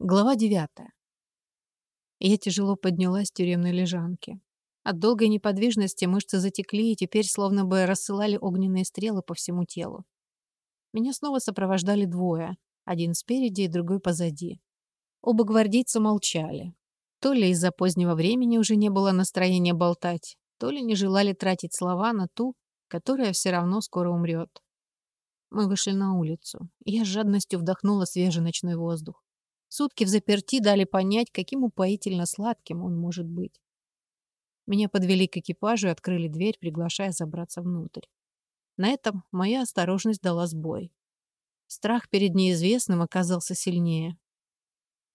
Глава девятая. Я тяжело поднялась с тюремной лежанки. От долгой неподвижности мышцы затекли и теперь словно бы рассылали огненные стрелы по всему телу. Меня снова сопровождали двое, один спереди и другой позади. Оба гвардейца молчали. То ли из-за позднего времени уже не было настроения болтать, то ли не желали тратить слова на ту, которая все равно скоро умрет. Мы вышли на улицу, я с жадностью вдохнула свежий ночной воздух. Сутки в заперти дали понять, каким упоительно сладким он может быть. Меня подвели к экипажу и открыли дверь, приглашая забраться внутрь. На этом моя осторожность дала сбой. Страх перед неизвестным оказался сильнее.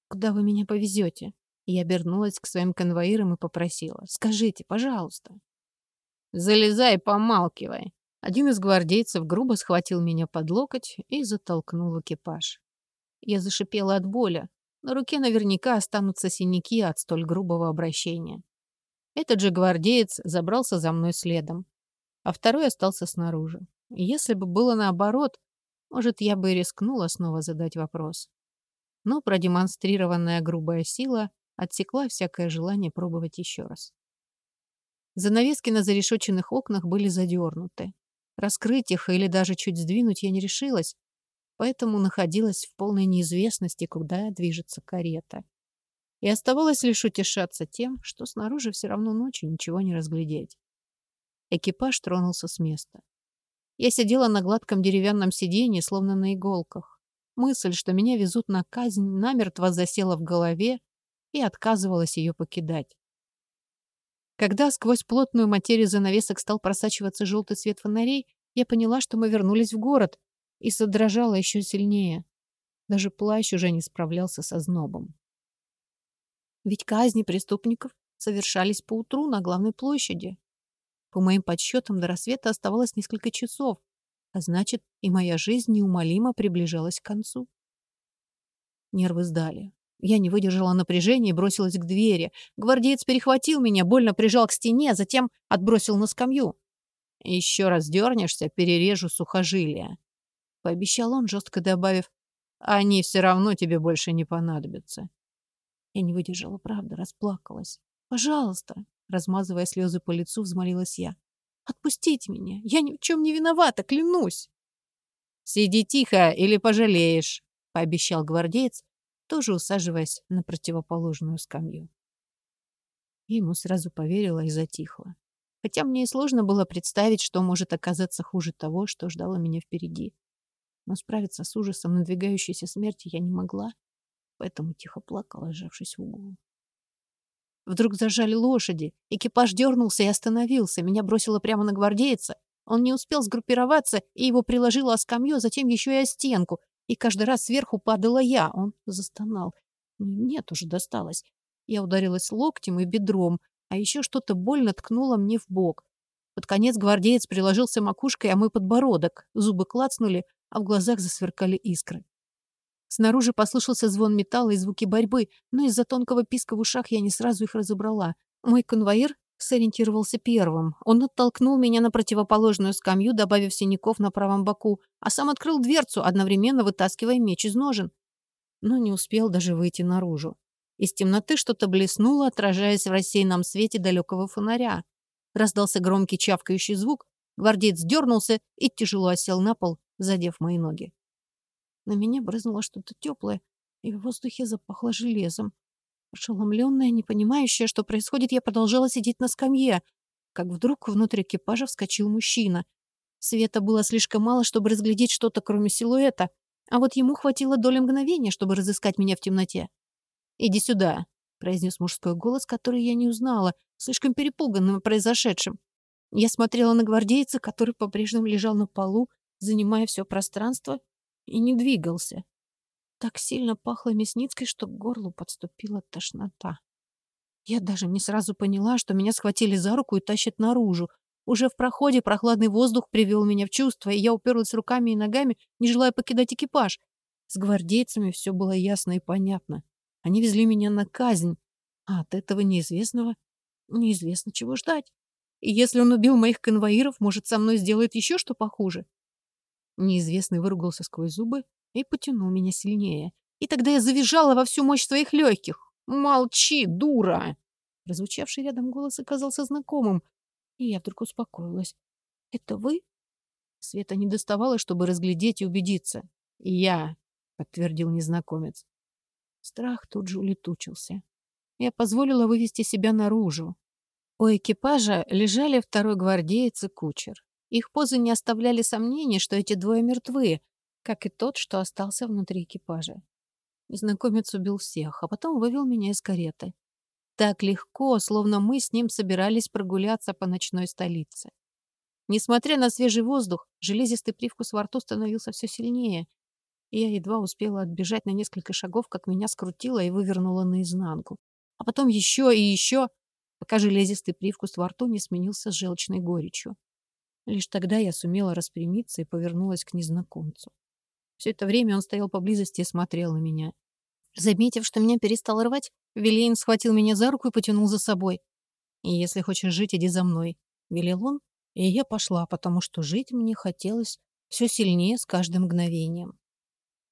«Куда вы меня повезете?» Я обернулась к своим конвоирам и попросила. «Скажите, пожалуйста». «Залезай, помалкивай». Один из гвардейцев грубо схватил меня под локоть и затолкнул экипаж. Я зашипела от боли. На руке наверняка останутся синяки от столь грубого обращения. Этот же гвардеец забрался за мной следом, а второй остался снаружи. если бы было наоборот, может, я бы и рискнула снова задать вопрос. Но продемонстрированная грубая сила отсекла всякое желание пробовать еще раз. Занавески на зарешоченных окнах были задернуты. Раскрыть их или даже чуть сдвинуть я не решилась, поэтому находилась в полной неизвестности, куда движется карета. И оставалось лишь утешаться тем, что снаружи все равно ночью ничего не разглядеть. Экипаж тронулся с места. Я сидела на гладком деревянном сиденье, словно на иголках. Мысль, что меня везут на казнь, намертво засела в голове и отказывалась ее покидать. Когда сквозь плотную материю занавесок стал просачиваться желтый свет фонарей, я поняла, что мы вернулись в город, и содрожала еще сильнее. Даже плащ уже не справлялся со знобом. Ведь казни преступников совершались поутру на главной площади. По моим подсчетам, до рассвета оставалось несколько часов, а значит, и моя жизнь неумолимо приближалась к концу. Нервы сдали. Я не выдержала напряжения и бросилась к двери. Гвардеец перехватил меня, больно прижал к стене, а затем отбросил на скамью. «Еще раз дернешься, перережу сухожилия», пообещал он, жестко добавив, они все равно тебе больше не понадобятся. Я не выдержала, правда, расплакалась. «Пожалуйста!» Размазывая слезы по лицу, взмолилась я. «Отпустите меня! Я ни в чем не виновата, клянусь!» «Сиди тихо, или пожалеешь!» пообещал гвардеец, тоже усаживаясь на противоположную скамью. ему сразу поверила и затихла. Хотя мне и сложно было представить, что может оказаться хуже того, что ждало меня впереди но справиться с ужасом надвигающейся смерти я не могла, поэтому тихо плакала, сжавшись в угол. Вдруг зажали лошади, экипаж дернулся и остановился, меня бросило прямо на гвардейца. Он не успел сгруппироваться, и его приложило о скамью, затем еще и о стенку, и каждый раз сверху падала я. Он застонал. Ну, нет, уже досталось. Я ударилась локтем и бедром, а еще что-то больно ткнуло мне в бок. Под конец гвардеец приложился макушкой, а мой подбородок. Зубы клацнули, а в глазах засверкали искры. Снаружи послышался звон металла и звуки борьбы, но из-за тонкого писка в ушах я не сразу их разобрала. Мой конвоир сориентировался первым. Он оттолкнул меня на противоположную скамью, добавив синяков на правом боку, а сам открыл дверцу, одновременно вытаскивая меч из ножен. Но не успел даже выйти наружу. Из темноты что-то блеснуло, отражаясь в рассеянном свете далекого фонаря. Раздался громкий чавкающий звук, гвардеец дернулся и тяжело осел на пол, задев мои ноги. На меня брызнуло что-то теплое, и в воздухе запахло железом. Ошеломленная, не понимающая, что происходит, я продолжала сидеть на скамье, как вдруг внутрь экипажа вскочил мужчина. Света было слишком мало, чтобы разглядеть что-то, кроме силуэта, а вот ему хватило доли мгновения, чтобы разыскать меня в темноте. «Иди сюда», — произнес мужской голос, который я не узнала, слишком перепуганным произошедшим. Я смотрела на гвардейца, который по-прежнему лежал на полу, занимая все пространство, и не двигался. Так сильно пахло Мясницкой, что к горлу подступила тошнота. Я даже не сразу поняла, что меня схватили за руку и тащат наружу. Уже в проходе прохладный воздух привел меня в чувство, и я уперлась руками и ногами, не желая покидать экипаж. С гвардейцами все было ясно и понятно. Они везли меня на казнь, а от этого неизвестного неизвестно чего ждать. И если он убил моих конвоиров, может, со мной сделает еще что похуже. Неизвестный выругался сквозь зубы и потянул меня сильнее. И тогда я завизжала во всю мощь своих легких. «Молчи, дура!» Прозвучавший рядом голос оказался знакомым, и я вдруг успокоилась. «Это вы?» Света не доставала, чтобы разглядеть и убедиться. «Я», — подтвердил незнакомец. Страх тут же улетучился. Я позволила вывести себя наружу. У экипажа лежали второй гвардеец и кучер. Их позы не оставляли сомнений, что эти двое мертвы, как и тот, что остался внутри экипажа. Незнакомец убил всех, а потом вывел меня из кареты. Так легко, словно мы с ним собирались прогуляться по ночной столице. Несмотря на свежий воздух, железистый привкус во рту становился все сильнее, и я едва успела отбежать на несколько шагов, как меня скрутило и вывернуло наизнанку. А потом еще и еще, пока железистый привкус во рту не сменился желчной горечью. Лишь тогда я сумела распрямиться и повернулась к незнакомцу. Все это время он стоял поблизости и смотрел на меня. Заметив, что меня перестал рвать, Вилейн схватил меня за руку и потянул за собой. «И если хочешь жить, иди за мной», — велел он, и я пошла, потому что жить мне хотелось все сильнее с каждым мгновением.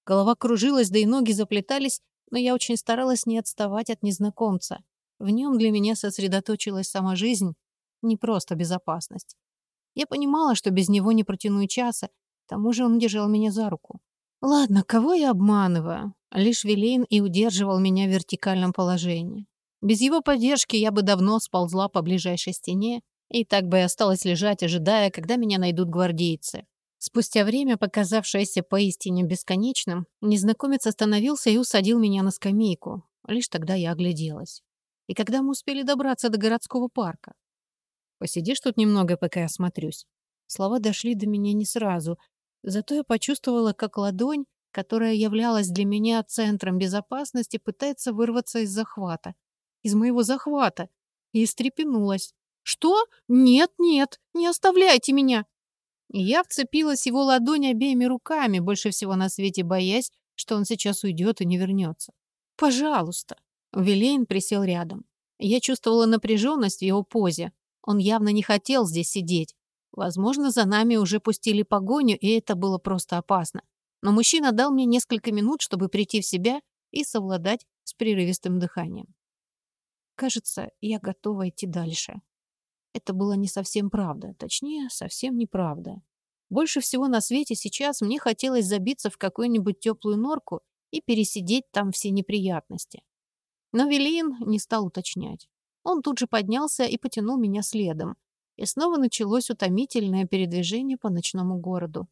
Голова кружилась, да и ноги заплетались, но я очень старалась не отставать от незнакомца. В нем для меня сосредоточилась сама жизнь, не просто безопасность. Я понимала, что без него не протяну и часа, к тому же он держал меня за руку. Ладно, кого я обманываю? Лишь Вилейн и удерживал меня в вертикальном положении. Без его поддержки я бы давно сползла по ближайшей стене и так бы и осталась лежать, ожидая, когда меня найдут гвардейцы. Спустя время, показавшееся поистине бесконечным, незнакомец остановился и усадил меня на скамейку. Лишь тогда я огляделась. И когда мы успели добраться до городского парка? «Посидишь тут немного, пока я осмотрюсь». Слова дошли до меня не сразу, Зато я почувствовала, как ладонь, которая являлась для меня центром безопасности, пытается вырваться из захвата. Из моего захвата. И встрепенулась. «Что? Нет, нет, не оставляйте меня!» Я вцепилась его ладонь обеими руками, больше всего на свете боясь, что он сейчас уйдет и не вернется. «Пожалуйста!» Вилейн присел рядом. Я чувствовала напряженность в его позе. Он явно не хотел здесь сидеть. Возможно, за нами уже пустили погоню, и это было просто опасно. Но мужчина дал мне несколько минут, чтобы прийти в себя и совладать с прерывистым дыханием. Кажется, я готова идти дальше. Это было не совсем правда, точнее, совсем неправда. Больше всего на свете сейчас мне хотелось забиться в какую-нибудь теплую норку и пересидеть там все неприятности. Но Велин не стал уточнять. Он тут же поднялся и потянул меня следом, и снова началось утомительное передвижение по ночному городу.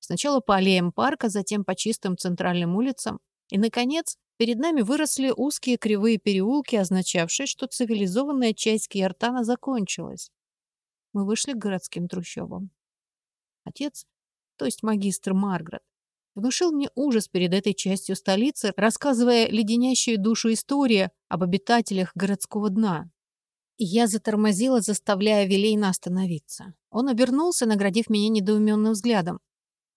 Сначала по аллеям парка, затем по чистым центральным улицам, и, наконец, перед нами выросли узкие кривые переулки, означавшие, что цивилизованная часть Кьяртана закончилась. Мы вышли к городским трущобам. Отец, то есть магистр Маргарет, внушил мне ужас перед этой частью столицы, рассказывая леденящую душу историю об обитателях городского дна. Я затормозила, заставляя Вилейна остановиться. Он обернулся, наградив меня недоуменным взглядом.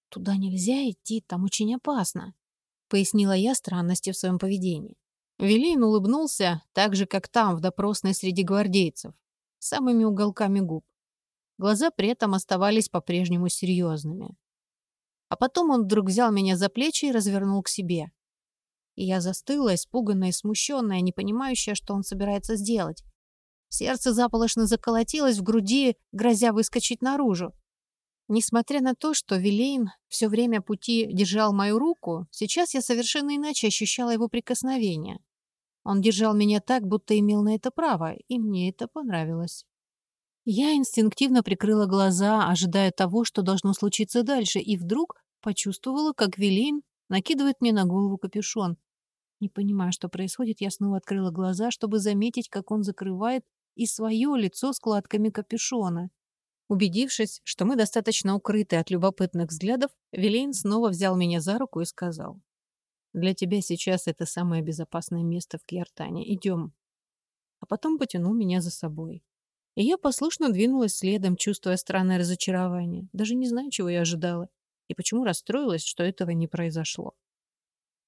«Туда нельзя идти, там очень опасно», — пояснила я странности в своем поведении. Вилейн улыбнулся, так же, как там, в допросной среди гвардейцев, самыми уголками губ. Глаза при этом оставались по-прежнему серьезными. А потом он вдруг взял меня за плечи и развернул к себе. И я застыла, испуганная и смущенная, не понимающая, что он собирается сделать. Сердце заполошно заколотилось в груди, грозя выскочить наружу. Несмотря на то, что Вилейн все время пути держал мою руку, сейчас я совершенно иначе ощущала его прикосновение. Он держал меня так, будто имел на это право, и мне это понравилось. Я инстинктивно прикрыла глаза, ожидая того, что должно случиться дальше, и вдруг почувствовала, как Вилейн накидывает мне на голову капюшон. Не понимая, что происходит, я снова открыла глаза, чтобы заметить, как он закрывает и свое лицо складками капюшона. Убедившись, что мы достаточно укрыты от любопытных взглядов, Вилейн снова взял меня за руку и сказал. «Для тебя сейчас это самое безопасное место в Кьяртане. Идем». А потом потянул меня за собой. И я послушно двинулась следом, чувствуя странное разочарование. Даже не знаю, чего я ожидала. И почему расстроилась, что этого не произошло.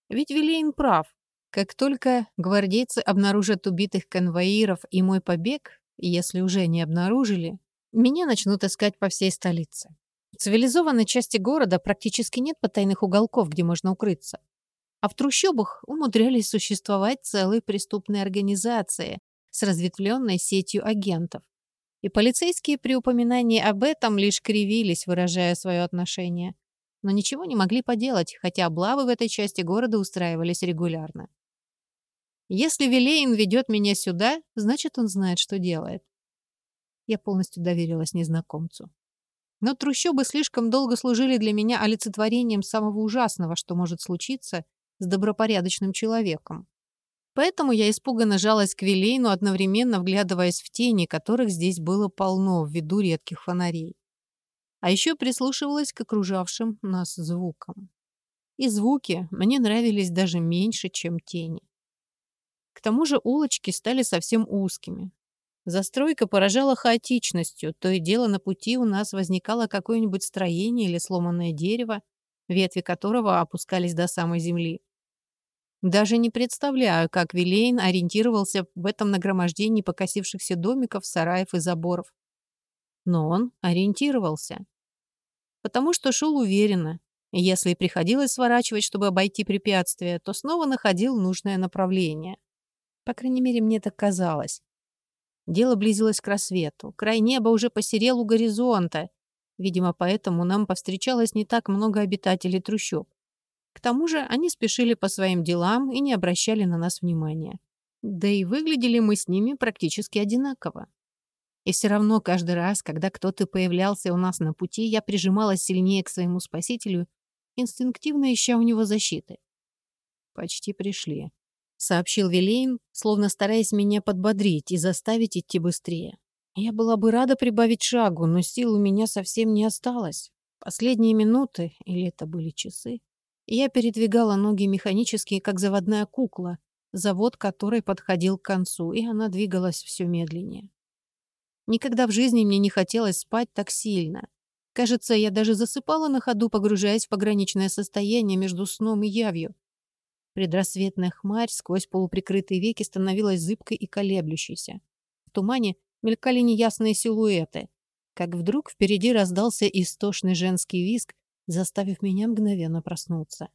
Ведь Вилейн прав. Как только гвардейцы обнаружат убитых конвоиров и мой побег, если уже не обнаружили, меня начнут искать по всей столице. В цивилизованной части города практически нет потайных уголков, где можно укрыться. А в трущобах умудрялись существовать целые преступные организации с разветвленной сетью агентов. И полицейские при упоминании об этом лишь кривились, выражая свое отношение. Но ничего не могли поделать, хотя облавы в этой части города устраивались регулярно. Если Вилейн ведет меня сюда, значит, он знает, что делает. Я полностью доверилась незнакомцу. Но трущобы слишком долго служили для меня олицетворением самого ужасного, что может случиться с добропорядочным человеком. Поэтому я испуганно жалась к Вилейну, одновременно вглядываясь в тени, которых здесь было полно ввиду редких фонарей. А еще прислушивалась к окружавшим нас звукам. И звуки мне нравились даже меньше, чем тени. К тому же улочки стали совсем узкими. Застройка поражала хаотичностью, то и дело на пути у нас возникало какое-нибудь строение или сломанное дерево, ветви которого опускались до самой земли. Даже не представляю, как Вилейн ориентировался в этом нагромождении покосившихся домиков, сараев и заборов. Но он ориентировался. Потому что шел уверенно. Если приходилось сворачивать, чтобы обойти препятствие, то снова находил нужное направление. По крайней мере, мне так казалось. Дело близилось к рассвету. Край неба уже посерел у горизонта. Видимо, поэтому нам повстречалось не так много обитателей трущоб. К тому же они спешили по своим делам и не обращали на нас внимания. Да и выглядели мы с ними практически одинаково. И все равно каждый раз, когда кто-то появлялся у нас на пути, я прижималась сильнее к своему спасителю, инстинктивно ища у него защиты. «Почти пришли», — сообщил Вилейн, словно стараясь меня подбодрить и заставить идти быстрее. Я была бы рада прибавить шагу, но сил у меня совсем не осталось. Последние минуты, или это были часы, я передвигала ноги механически, как заводная кукла, завод которой подходил к концу, и она двигалась все медленнее. Никогда в жизни мне не хотелось спать так сильно. Кажется, я даже засыпала на ходу, погружаясь в пограничное состояние между сном и явью. Предрассветная хмарь сквозь полуприкрытые веки становилась зыбкой и колеблющейся. В тумане мелькали неясные силуэты. Как вдруг впереди раздался истошный женский визг, заставив меня мгновенно проснуться.